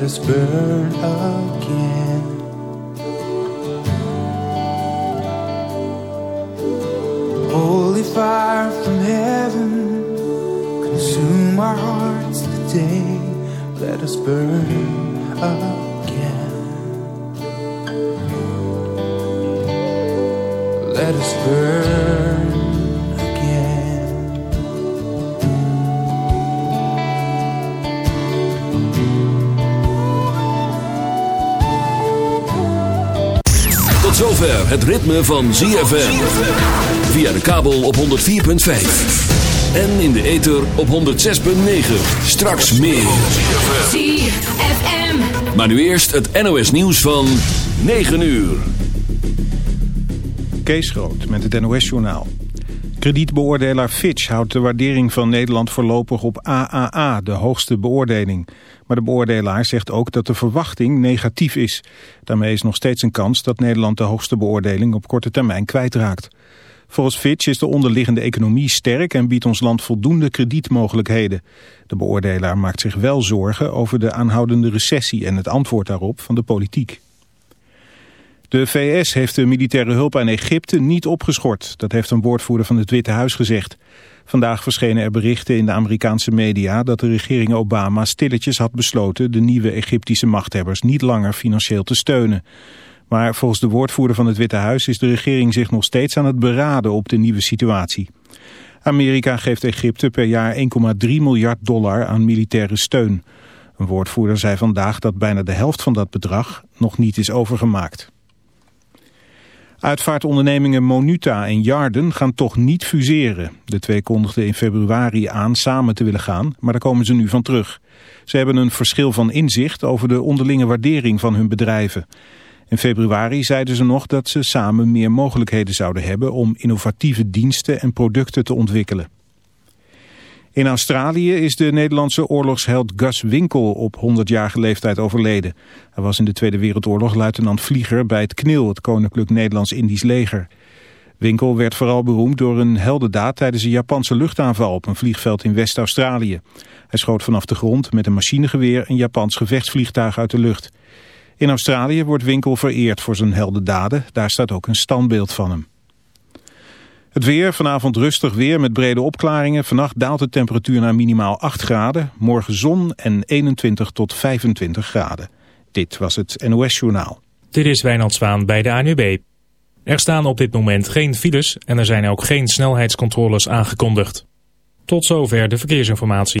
let us burn again. Het ritme van ZFM. Via de kabel op 104.5. En in de ether op 106.9. Straks meer. ZFM. Maar nu eerst het NOS nieuws van 9 uur. Kees Groot met het NOS-journaal. Kredietbeoordelaar Fitch houdt de waardering van Nederland voorlopig op AAA, de hoogste beoordeling. Maar de beoordelaar zegt ook dat de verwachting negatief is. Daarmee is nog steeds een kans dat Nederland de hoogste beoordeling op korte termijn kwijtraakt. Volgens Fitch is de onderliggende economie sterk en biedt ons land voldoende kredietmogelijkheden. De beoordelaar maakt zich wel zorgen over de aanhoudende recessie en het antwoord daarop van de politiek. De VS heeft de militaire hulp aan Egypte niet opgeschort. Dat heeft een woordvoerder van het Witte Huis gezegd. Vandaag verschenen er berichten in de Amerikaanse media dat de regering Obama stilletjes had besloten de nieuwe Egyptische machthebbers niet langer financieel te steunen. Maar volgens de woordvoerder van het Witte Huis is de regering zich nog steeds aan het beraden op de nieuwe situatie. Amerika geeft Egypte per jaar 1,3 miljard dollar aan militaire steun. Een woordvoerder zei vandaag dat bijna de helft van dat bedrag nog niet is overgemaakt. Uitvaartondernemingen Monuta en Jarden gaan toch niet fuseren. De twee kondigden in februari aan samen te willen gaan, maar daar komen ze nu van terug. Ze hebben een verschil van inzicht over de onderlinge waardering van hun bedrijven. In februari zeiden ze nog dat ze samen meer mogelijkheden zouden hebben om innovatieve diensten en producten te ontwikkelen. In Australië is de Nederlandse oorlogsheld Gus Winkel op 100-jarige leeftijd overleden. Hij was in de Tweede Wereldoorlog luitenant vlieger bij het KNIL, het Koninklijk Nederlands-Indisch Leger. Winkel werd vooral beroemd door een heldendaad tijdens een Japanse luchtaanval op een vliegveld in West-Australië. Hij schoot vanaf de grond met een machinegeweer een Japans gevechtsvliegtuig uit de lucht. In Australië wordt Winkel vereerd voor zijn heldendaden, daar staat ook een standbeeld van hem. Het weer, vanavond rustig weer met brede opklaringen. Vannacht daalt de temperatuur naar minimaal 8 graden. Morgen zon en 21 tot 25 graden. Dit was het NOS Journaal. Dit is Wijnand Zwaan bij de ANUB. Er staan op dit moment geen files en er zijn ook geen snelheidscontroles aangekondigd. Tot zover de verkeersinformatie.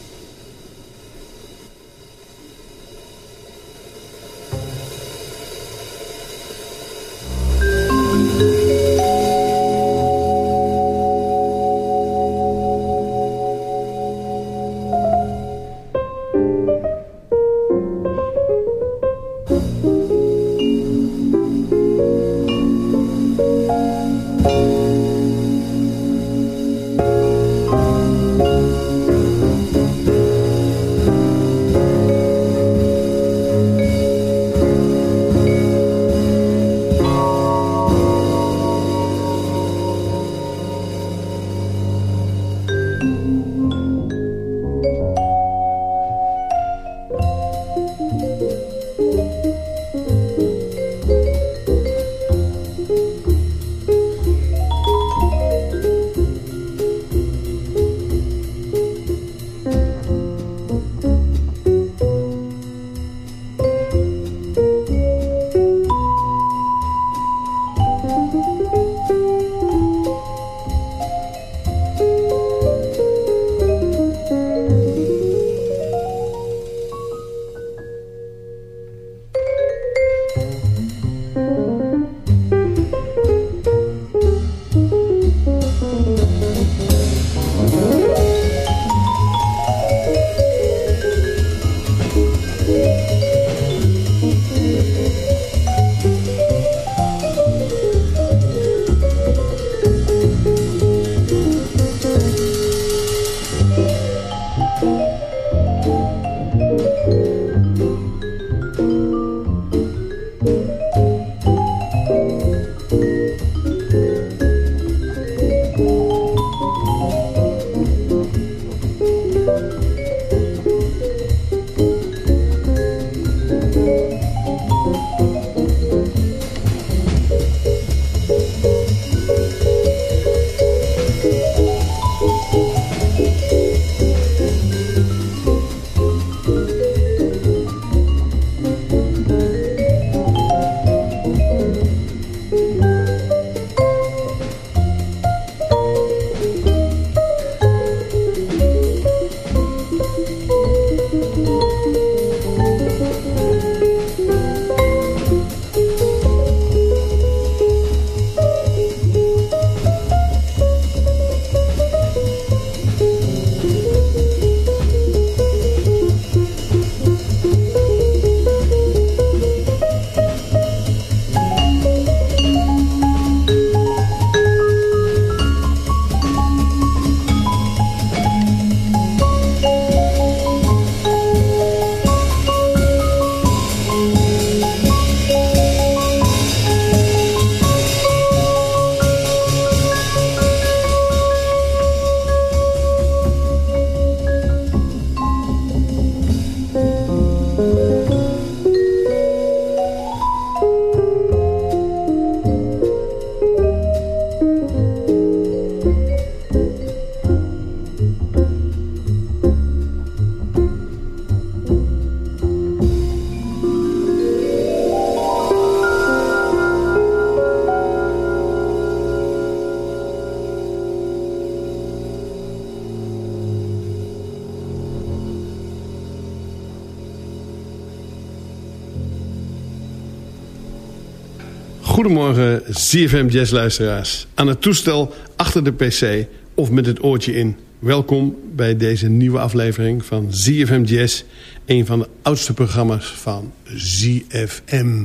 ZFM Jazzluisteraars. Aan het toestel, achter de pc of met het oortje in. Welkom bij deze nieuwe aflevering van ZFM Jazz. Een van de oudste programma's van ZFM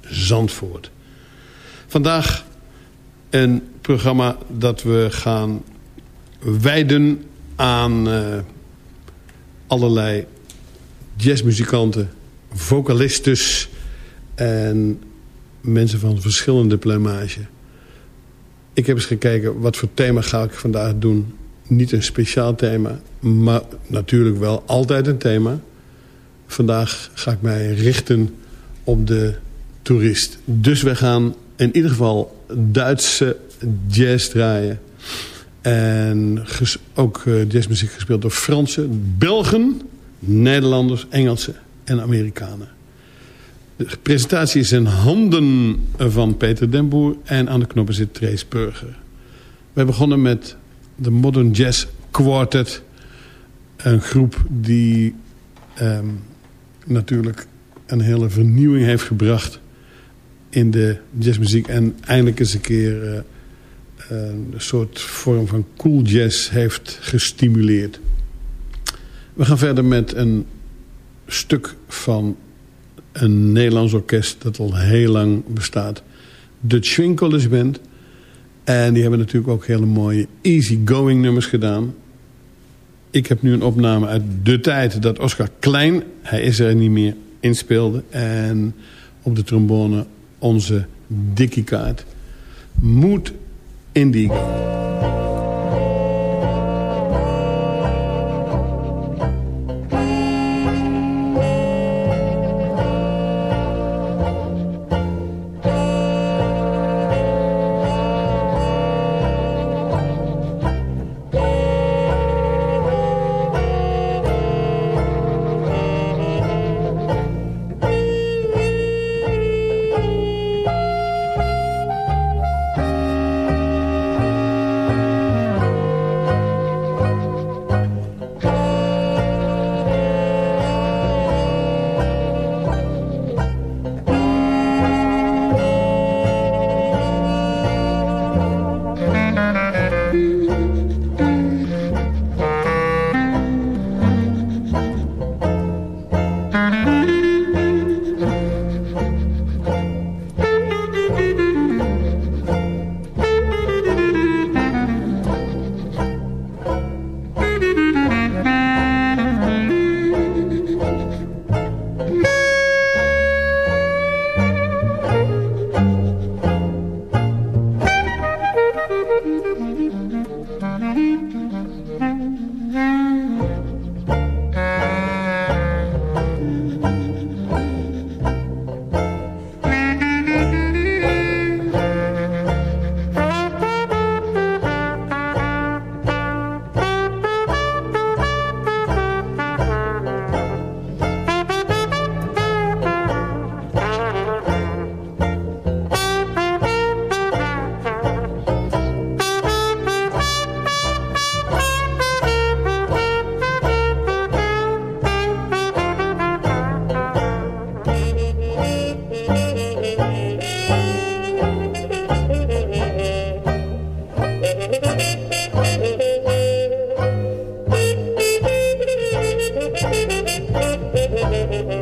Zandvoort. Vandaag een programma dat we gaan wijden aan uh, allerlei jazzmuzikanten, vocalistes en mensen van verschillende plumage. Ik heb eens gekeken wat voor thema ga ik vandaag doen. Niet een speciaal thema, maar natuurlijk wel altijd een thema. Vandaag ga ik mij richten op de toerist. Dus we gaan in ieder geval Duitse jazz draaien. En ook eh, jazzmuziek gespeeld door Fransen, Belgen, Nederlanders, Engelsen en Amerikanen. De presentatie is in handen van Peter Den Boer en aan de knoppen zit Trace Burger. We begonnen met de Modern Jazz Quartet. Een groep die ehm, natuurlijk een hele vernieuwing heeft gebracht in de jazzmuziek. En eindelijk eens een keer uh, een soort vorm van cool jazz heeft gestimuleerd. We gaan verder met een stuk van een Nederlands orkest dat al heel lang bestaat. De Twinkle Band. En die hebben natuurlijk ook hele mooie easy-going nummers gedaan. Ik heb nu een opname uit de tijd dat Oscar Klein, hij is er niet meer, inspeelde. En op de trombone onze dikkie kaart. Mood Indigo.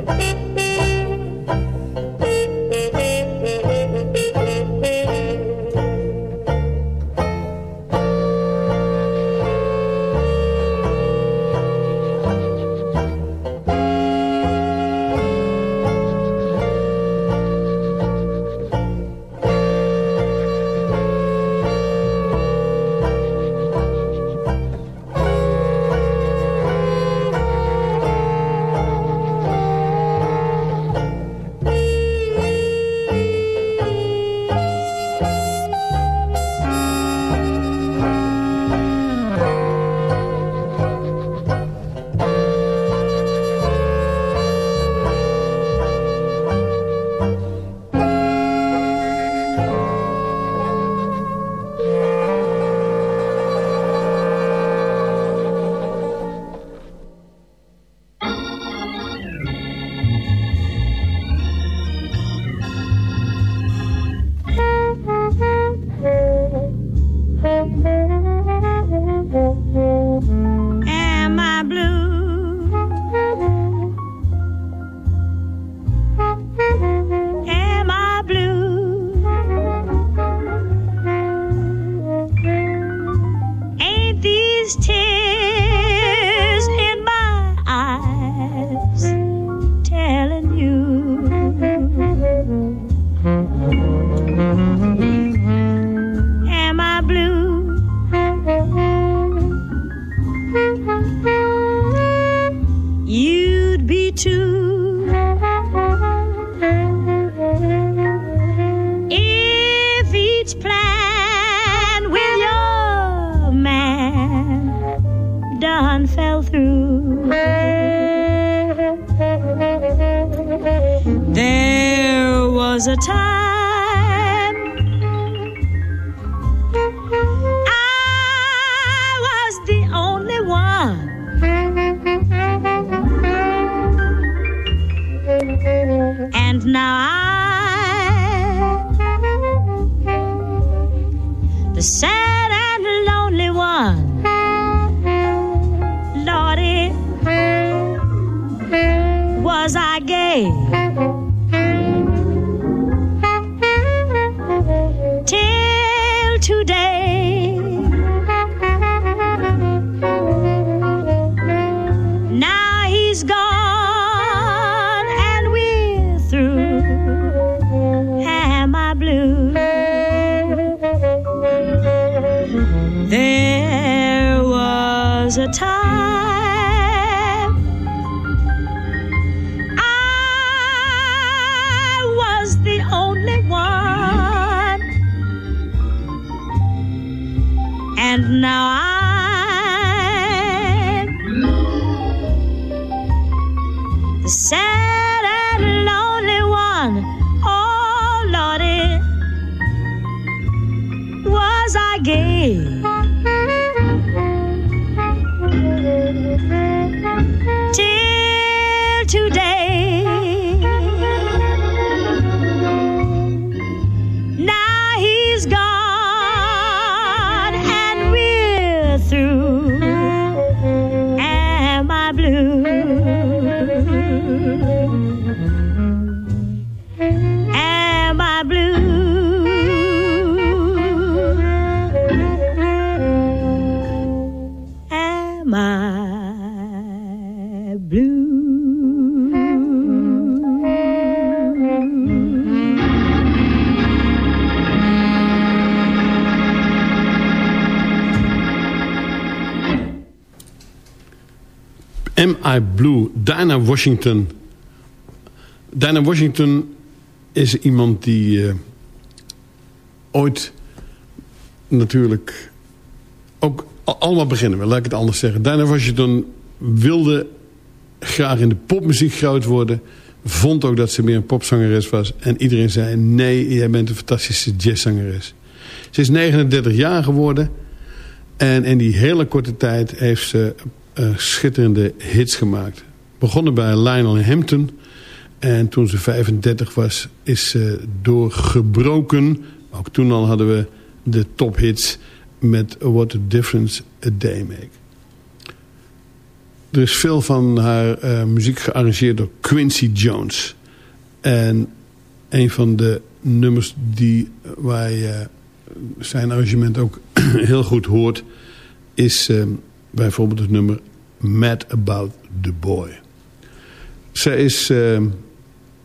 you. Fell through, there was a time I Blue, Dinah Washington. Dinah Washington is iemand die eh, ooit natuurlijk ook allemaal beginnen we, laat ik het anders zeggen. Dinah Washington wilde graag in de popmuziek groot worden. Vond ook dat ze meer een popzangeres was. En iedereen zei, nee, jij bent een fantastische jazzzangeres. Ze is 39 jaar geworden. En in die hele korte tijd heeft ze eh, schitterende hits gemaakt. Begonnen bij Lionel Hampton. En toen ze 35 was, is ze doorgebroken. Ook toen al hadden we de tophits met What a Difference a Day Make. Er is veel van haar eh, muziek gearrangeerd door Quincy Jones. En een van de nummers die, waar je zijn arrangement ook heel goed hoort... is eh, bijvoorbeeld het nummer Mad About the Boy. Zij is eh,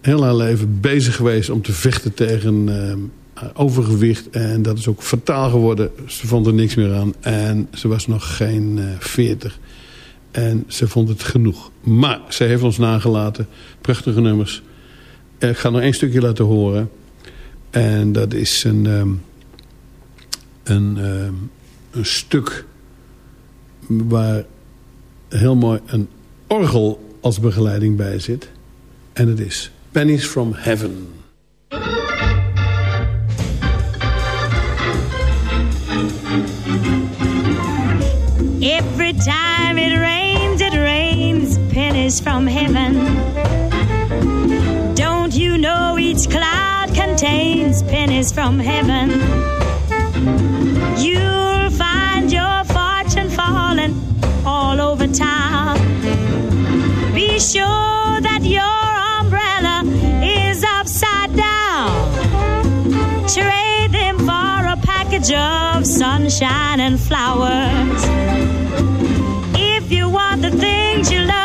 heel haar leven bezig geweest om te vechten tegen haar overgewicht. En dat is ook fataal geworden. Ze vond er niks meer aan. En ze was nog geen eh, veertig. en ze vond het genoeg. Maar ze heeft ons nagelaten. Prachtige nummers. Ik ga nog één stukje laten horen. En dat is een, ehm, een, een stuk waar heel mooi een orgel als begeleiding bij zit. En het is Pennies from Heaven. Every time it rains, it rains pennies from heaven. Don't you know each cloud contains pennies from heaven? You'll town. Be sure that your umbrella is upside down. Trade them for a package of sunshine and flowers. If you want the things you love,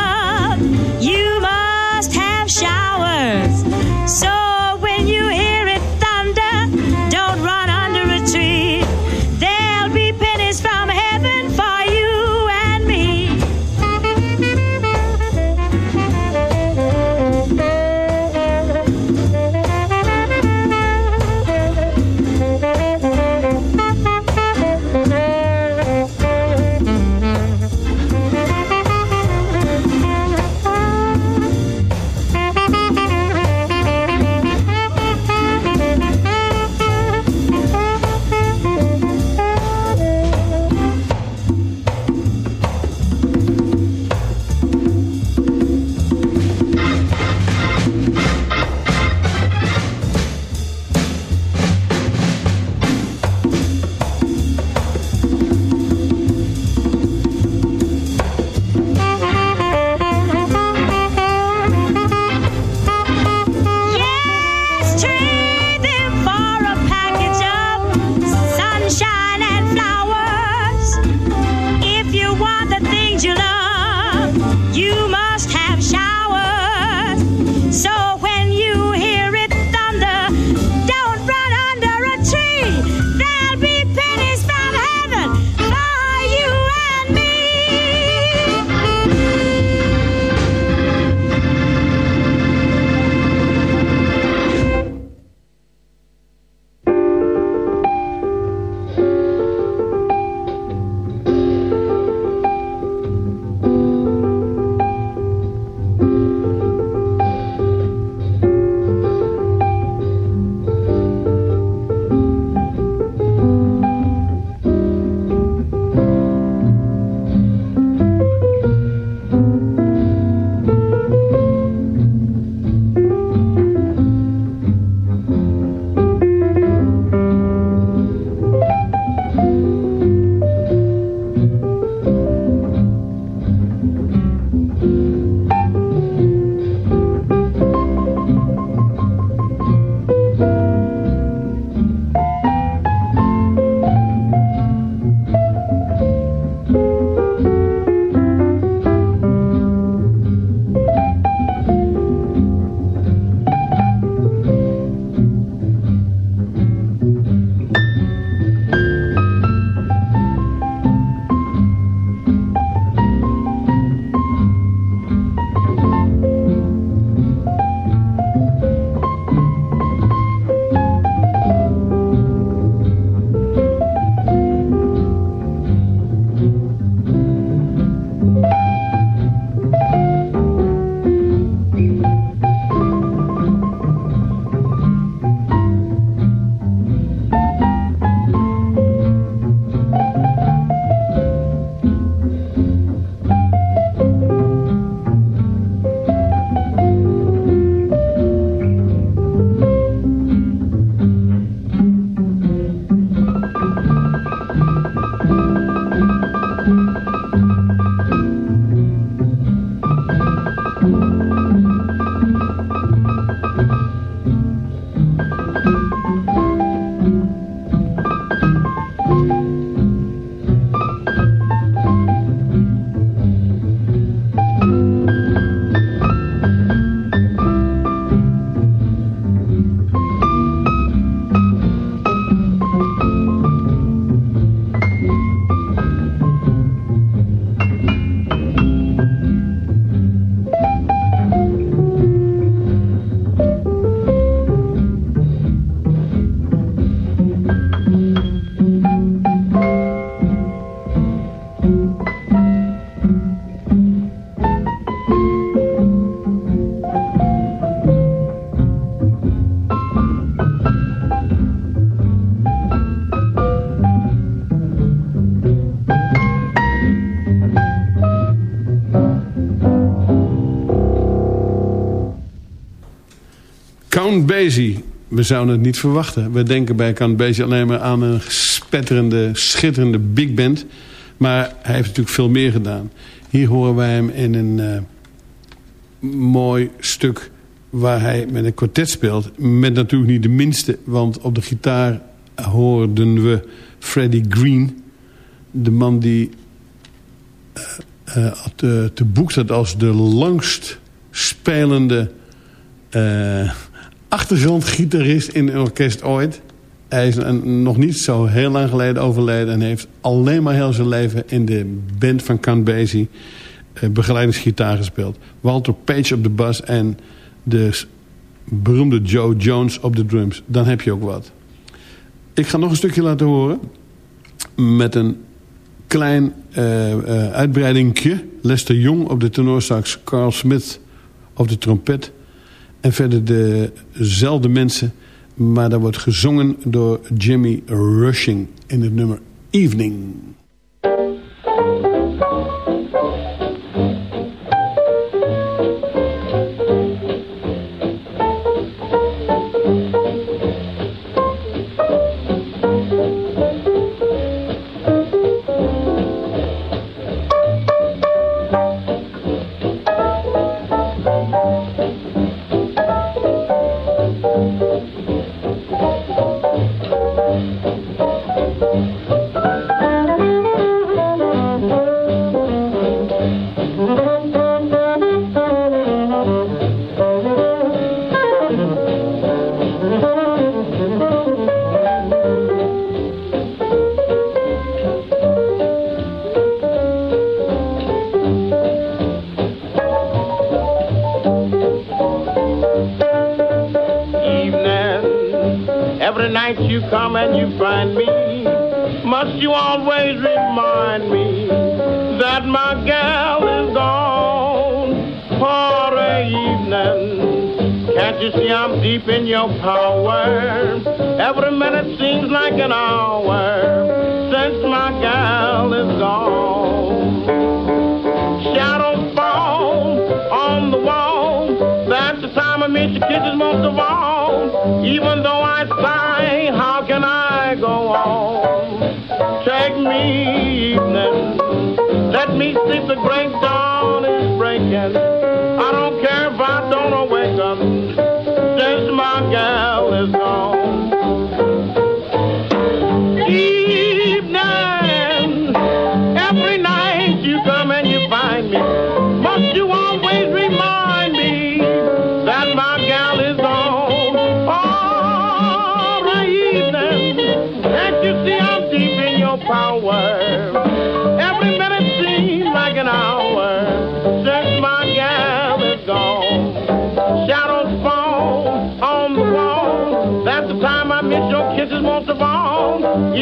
Count. We zouden het niet verwachten. We denken bij Count Basie alleen maar aan een spetterende, schitterende big band. Maar hij heeft natuurlijk veel meer gedaan. Hier horen wij hem in een uh, mooi stuk waar hij met een kwartet speelt. Met natuurlijk niet de minste, want op de gitaar hoorden we Freddie Green. De man die uh, uh, te, boek staat als de langst spelende achtergrondgitarist in een orkest ooit. Hij is nog niet zo heel lang geleden overleden... en heeft alleen maar heel zijn leven in de band van Count Basie... Uh, begeleidingsgitaar gespeeld. Walter Page op de bas en de beroemde Joe Jones op de drums. Dan heb je ook wat. Ik ga nog een stukje laten horen... met een klein uh, uitbreidingje. Lester Jong op de tenorsax, Carl Smith op de trompet... En verder dezelfde mensen. Maar dat wordt gezongen door Jimmy Rushing in het nummer Evening. always remind me that my gal is gone for a evening. Can't you see I'm deep in your power? Every minute seems like an hour since my gal is gone. Shadows fall on the wall. That's the time I miss your kisses most of all. Even though I sigh, how can I go on? drag me evening. Let me sleep the great dawn is breaking. I don't care if I don't wake up. Just my gal.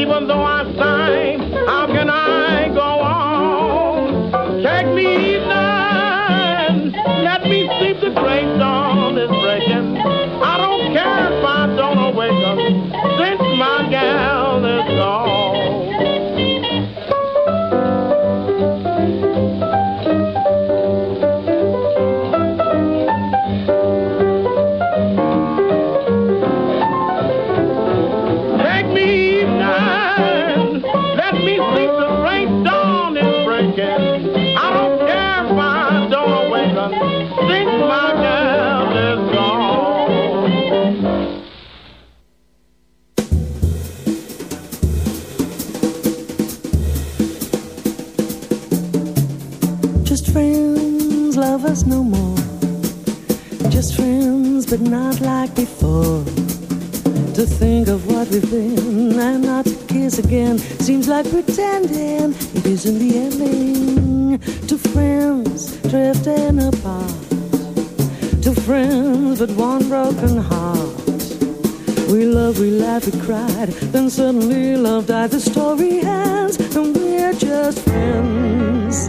even though I lovers no more. Just friends, but not like before. To think of what we've been and not to kiss again seems like pretending it isn't the ending. To friends drifting apart. Two friends, but one broken heart. We love, we laugh, we cried. Then suddenly love died. The story ends, and we're just friends.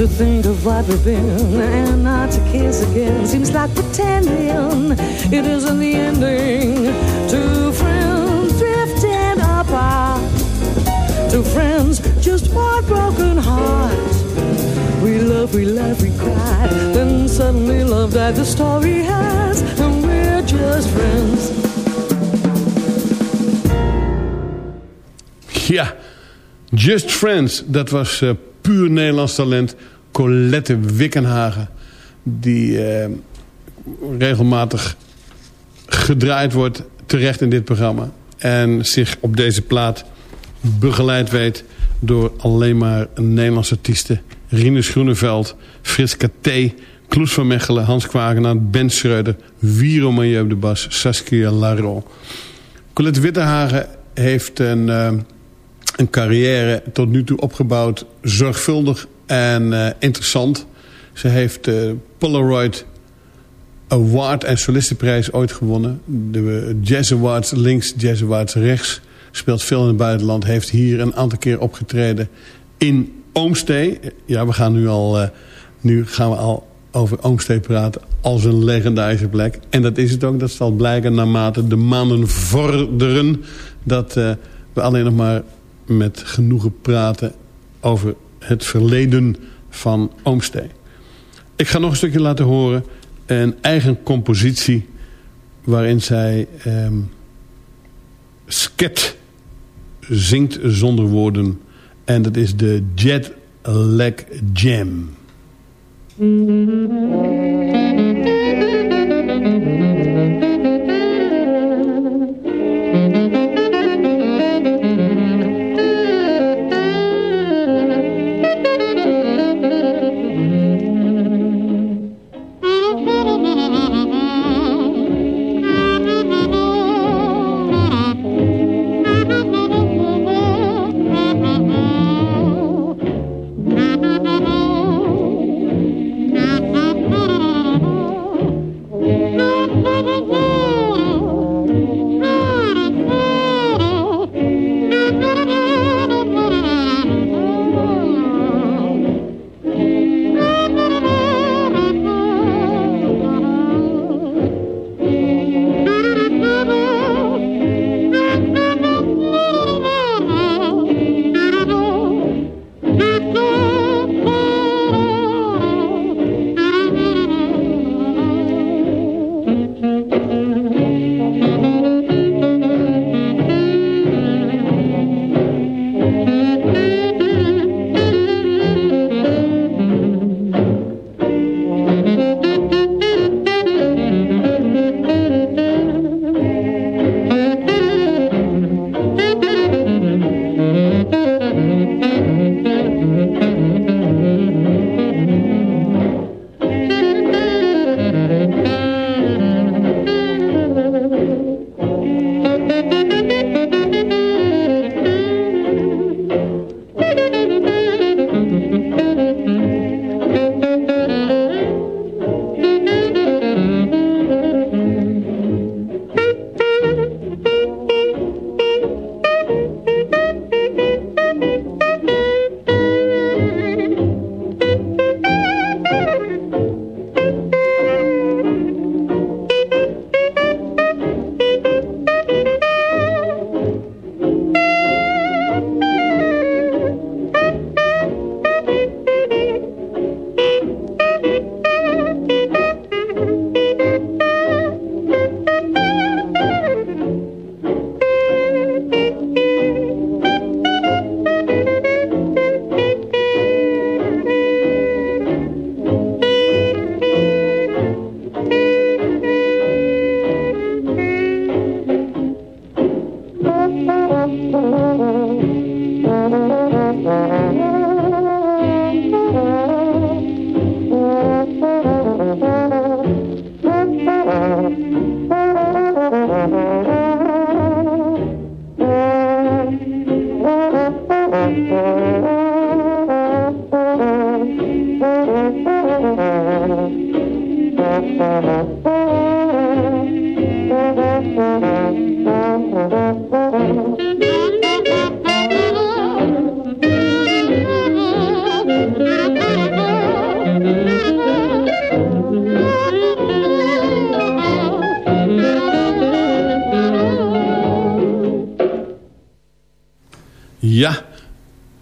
To think of what we've been and not to kiss again seems like pretending it isn't the ending. Two friends drifting apart. Two friends, just one broken heart. We love, we laugh, we cry. Then suddenly love died. The story has, and we're just friends. Ja, Just Friends, dat was uh, puur Nederlands talent. Colette Wickenhagen, die uh, regelmatig gedraaid wordt terecht in dit programma. En zich op deze plaat begeleid weet door alleen maar Nederlandse artiesten. Rinus Groeneveld, Frits Katé, Kloes van Mechelen, Hans Kwagenaar, Ben Schreuder, Wiro op de bas, Saskia Larro. Colette Wittenhagen heeft een, uh, een carrière tot nu toe opgebouwd, zorgvuldig en uh, interessant. Ze heeft de Polaroid Award en Solistenprijs ooit gewonnen. De Jazz Awards links, Jazz Awards rechts. Speelt veel in het buitenland. Heeft hier een aantal keer opgetreden in Oomstee. Ja, we gaan nu al... Uh, nu gaan we al over Oomstee praten als een legendarische plek. En dat is het ook. Dat zal blijken naarmate de maanden vorderen. Dat we alleen nog maar met genoegen praten over het verleden van Oomstee. Ik ga nog een stukje laten horen. Een eigen compositie waarin zij um, sket zingt zonder woorden. En dat is de Jet Lag Jam.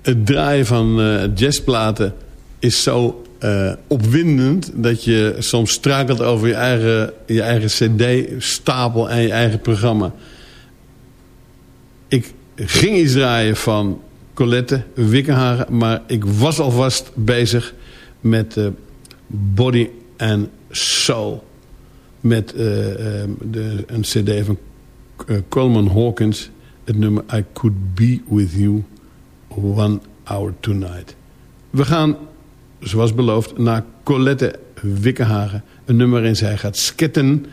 Het draaien van eh, jazzplaten is zo eh, opwindend... dat je soms struikelt over je eigen, je eigen cd-stapel en je eigen programma. Ik ging iets draaien van Colette Wickenhagen... maar ik was alvast bezig met uh, Body and Soul. Met uh, de, een cd van Coleman Hawkins. Het nummer I Could Be With You One Hour Tonight. We gaan, zoals beloofd, naar Colette Wickenhagen. Een nummer in zij gaat sketten.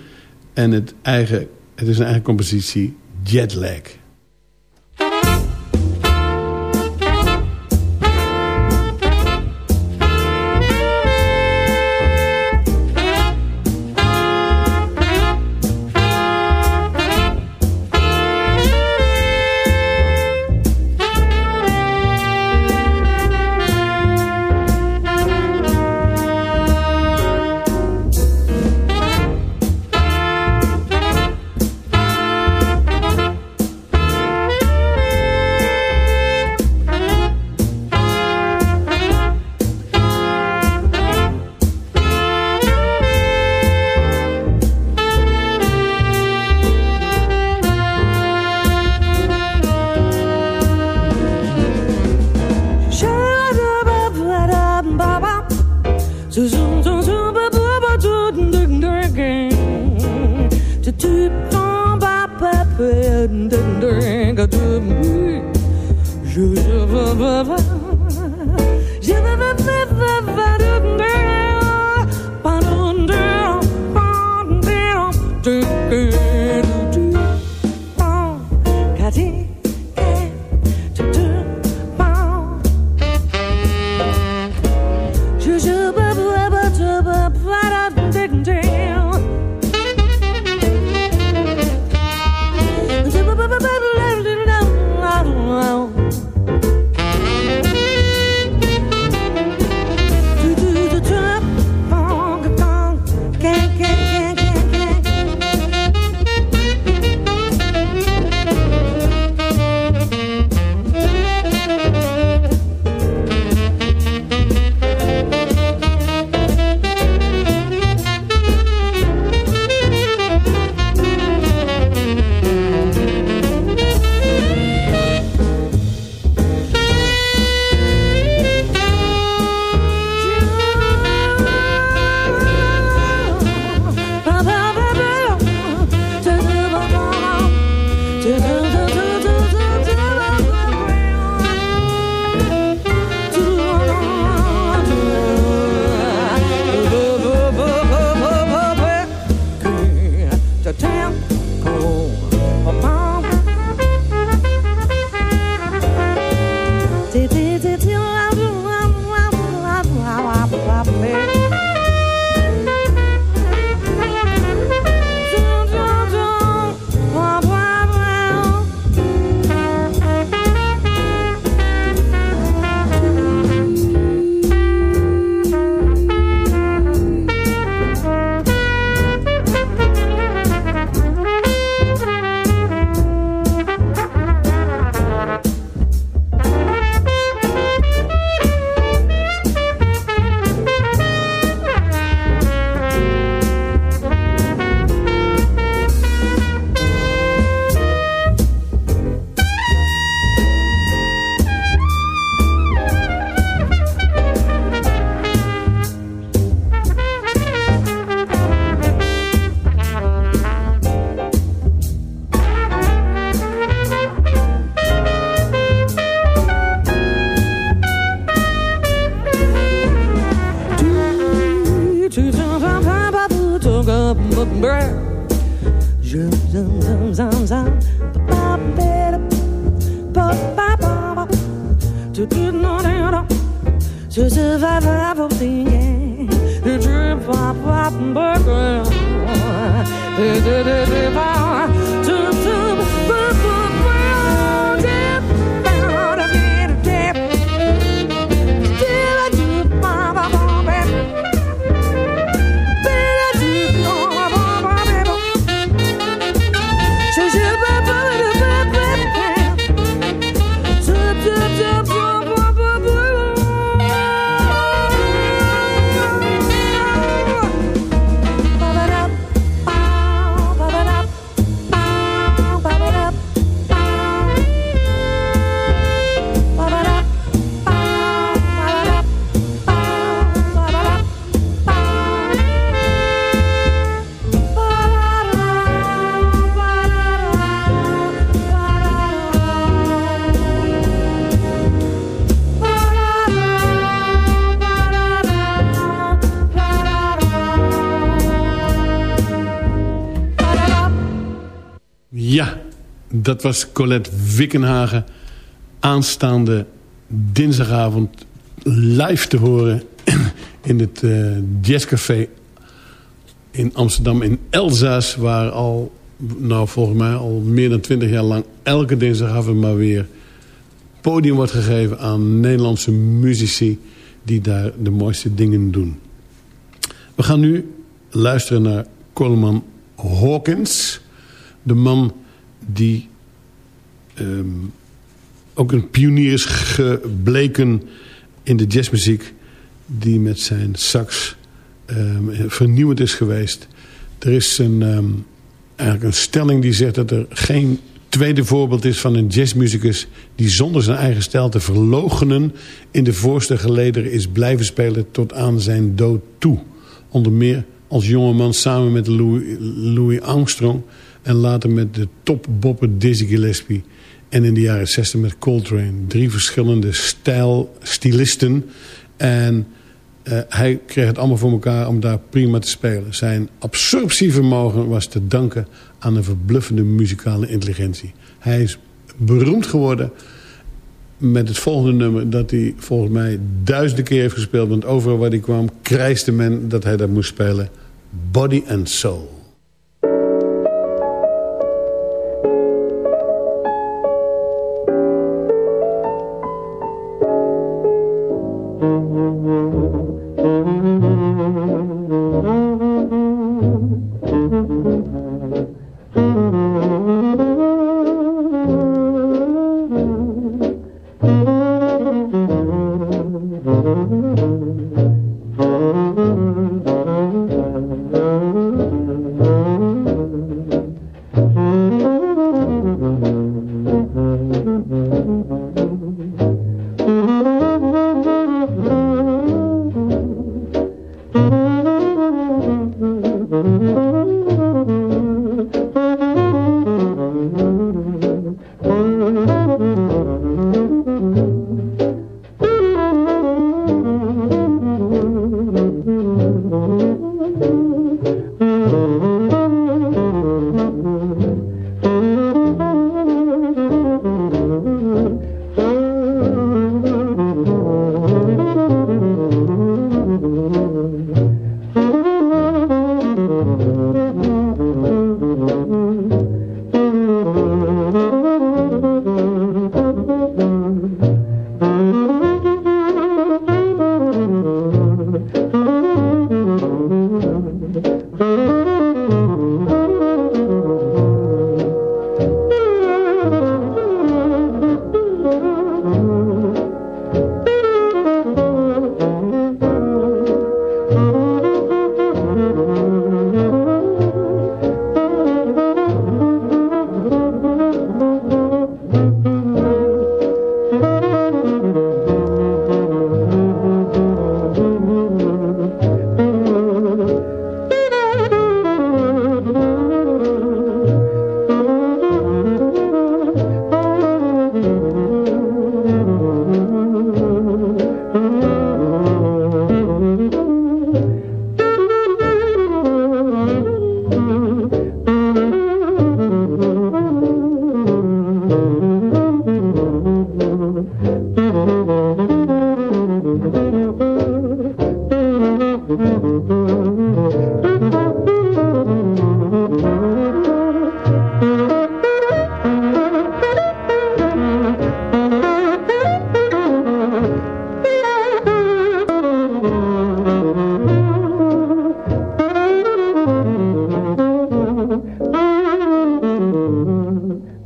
En het, eigen, het is een eigen compositie, Jetlag. to survive of the end. The drip, pop, pop, burger. Dat was Colette Wickenhagen. Aanstaande dinsdagavond live te horen in het uh, jazzcafé in Amsterdam in Elzas. Waar al, nou volgens mij al meer dan twintig jaar lang elke dinsdagavond maar weer podium wordt gegeven aan Nederlandse muzici die daar de mooiste dingen doen. We gaan nu luisteren naar Coleman Hawkins. De man die um, ook een pionier is gebleken in de jazzmuziek. Die met zijn sax um, vernieuwend is geweest. Er is een, um, eigenlijk een stelling die zegt dat er geen tweede voorbeeld is van een jazzmuzikus... die zonder zijn eigen stijl te verlogenen... in de voorste gelederen is blijven spelen tot aan zijn dood toe. Onder meer als jongeman samen met Louis, Louis Armstrong... en later met de topbopper Dizzy Gillespie... en in de jaren 60 met Coltrane. Drie verschillende stijl, stylisten... en uh, hij kreeg het allemaal voor elkaar om daar prima te spelen. Zijn absorptievermogen was te danken aan een verbluffende muzikale intelligentie. Hij is beroemd geworden met het volgende nummer... dat hij volgens mij duizenden keer heeft gespeeld. Want overal waar hij kwam krijste men dat hij dat moest spelen. Body and Soul.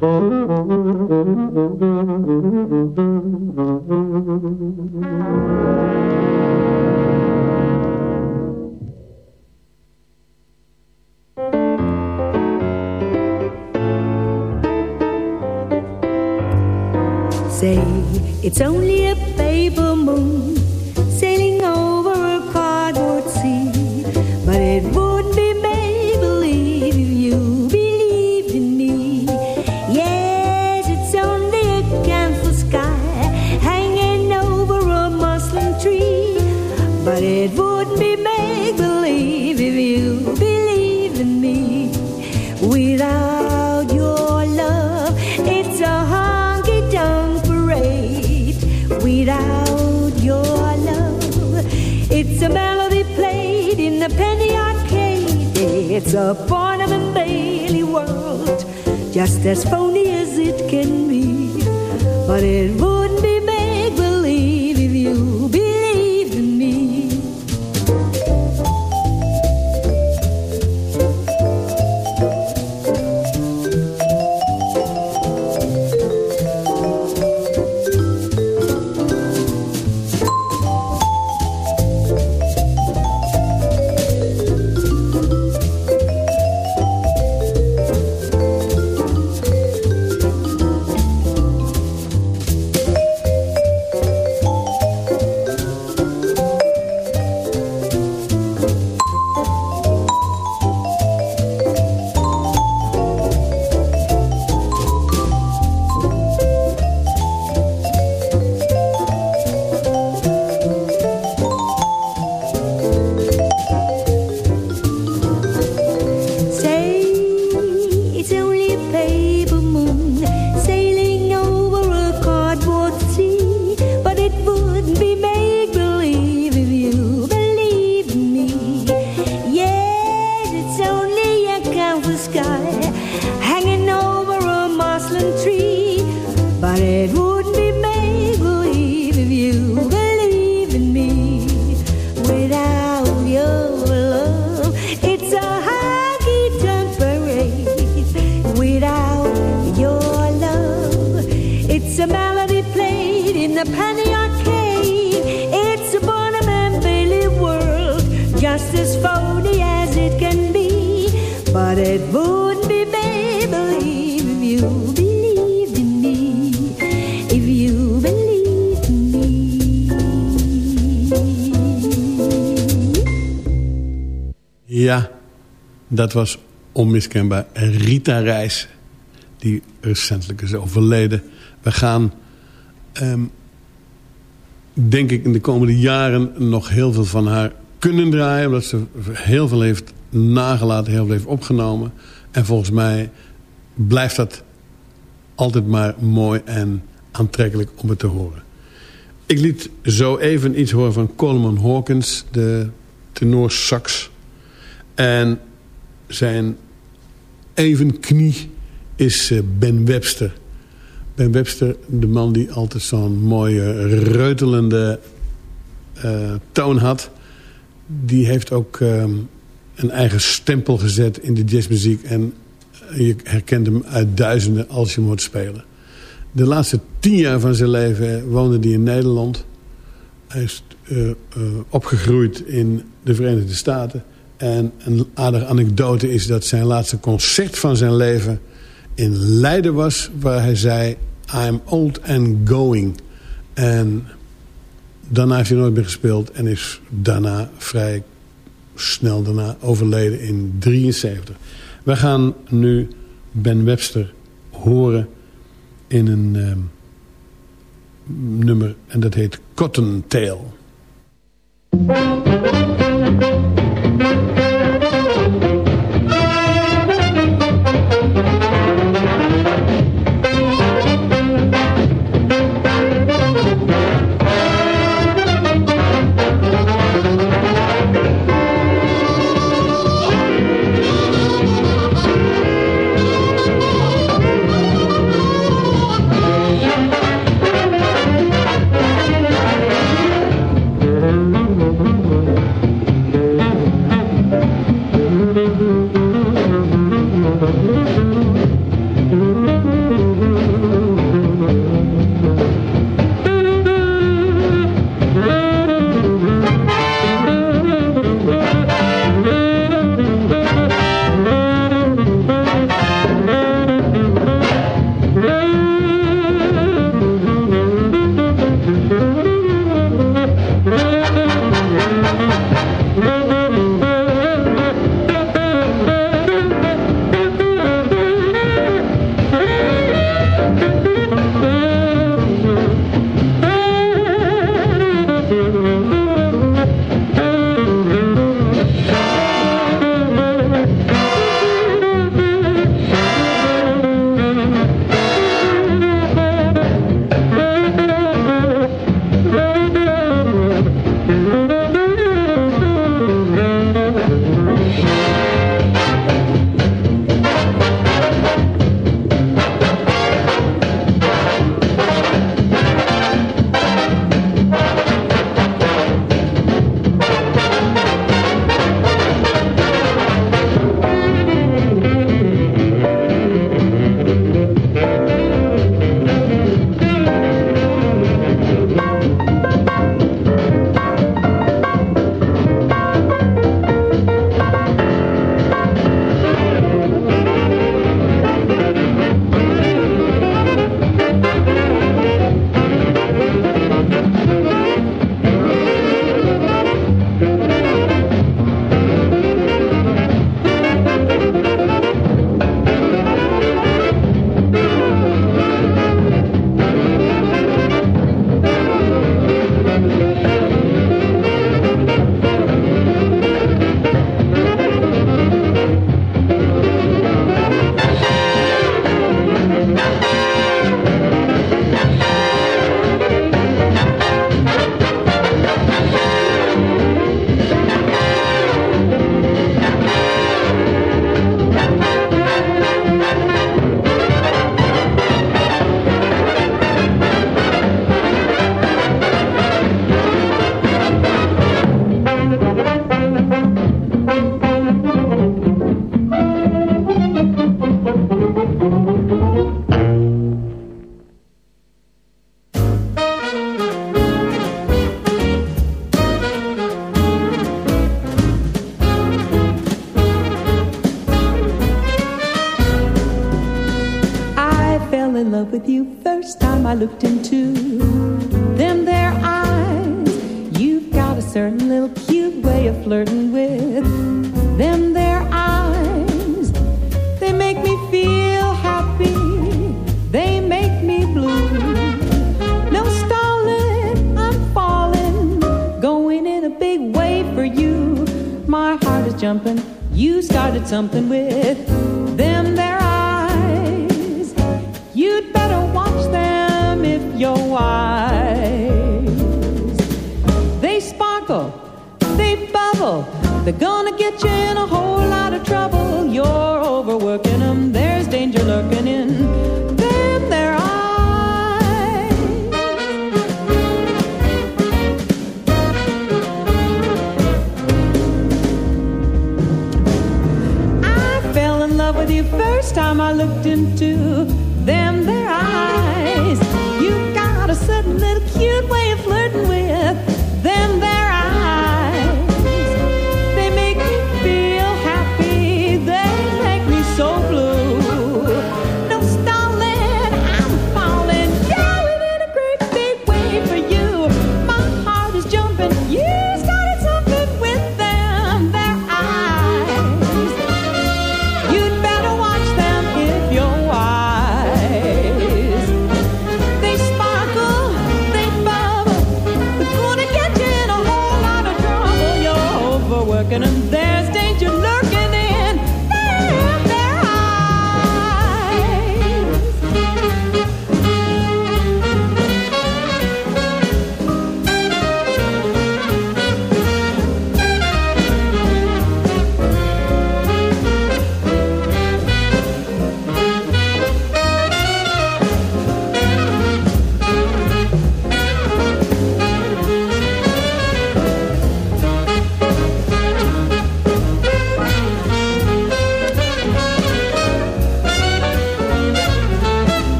Mm-hmm. Dat was onmiskenbaar Rita Reis. Die recentelijk is overleden. We gaan, ehm, denk ik, in de komende jaren nog heel veel van haar kunnen draaien. Omdat ze heel veel heeft nagelaten, heel veel heeft opgenomen. En volgens mij blijft dat altijd maar mooi en aantrekkelijk om het te horen. Ik liet zo even iets horen van Coleman Hawkins, de tenor sax. En zijn evenknie is eh, Ben Webster. Ben Webster, de man die altijd zo'n mooie reutelende eh, toon had... die heeft ook ehm, een eigen stempel gezet in de jazzmuziek... en je herkent hem uit duizenden als je hem hoort spelen. De laatste tien jaar van zijn leven woonde hij in Nederland. Hij is eh, eh, opgegroeid in de Verenigde Staten... En een aardige anekdote is dat zijn laatste concert van zijn leven in Leiden was. Waar hij zei, I'm old and going. En daarna heeft hij nooit meer gespeeld. En is daarna vrij snel daarna overleden in 73. We gaan nu Ben Webster horen in een ehm, nummer. En dat heet Cotton Tail.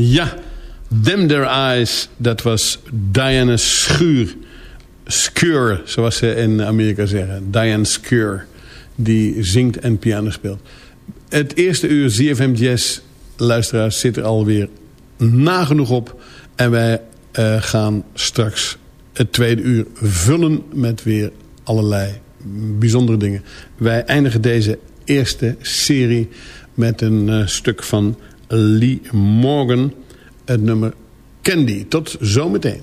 Ja, Them Their Eyes, dat was Diane Schuur. Schuur, zoals ze in Amerika zeggen. Diane Schuur, die zingt en piano speelt. Het eerste uur ZFM Jazz, luisteraars, zit er alweer nagenoeg op. En wij eh, gaan straks het tweede uur vullen met weer allerlei bijzondere dingen. Wij eindigen deze eerste serie met een eh, stuk van Lee Morgan. Het nummer Candy. Tot zometeen.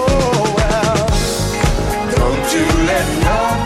you let love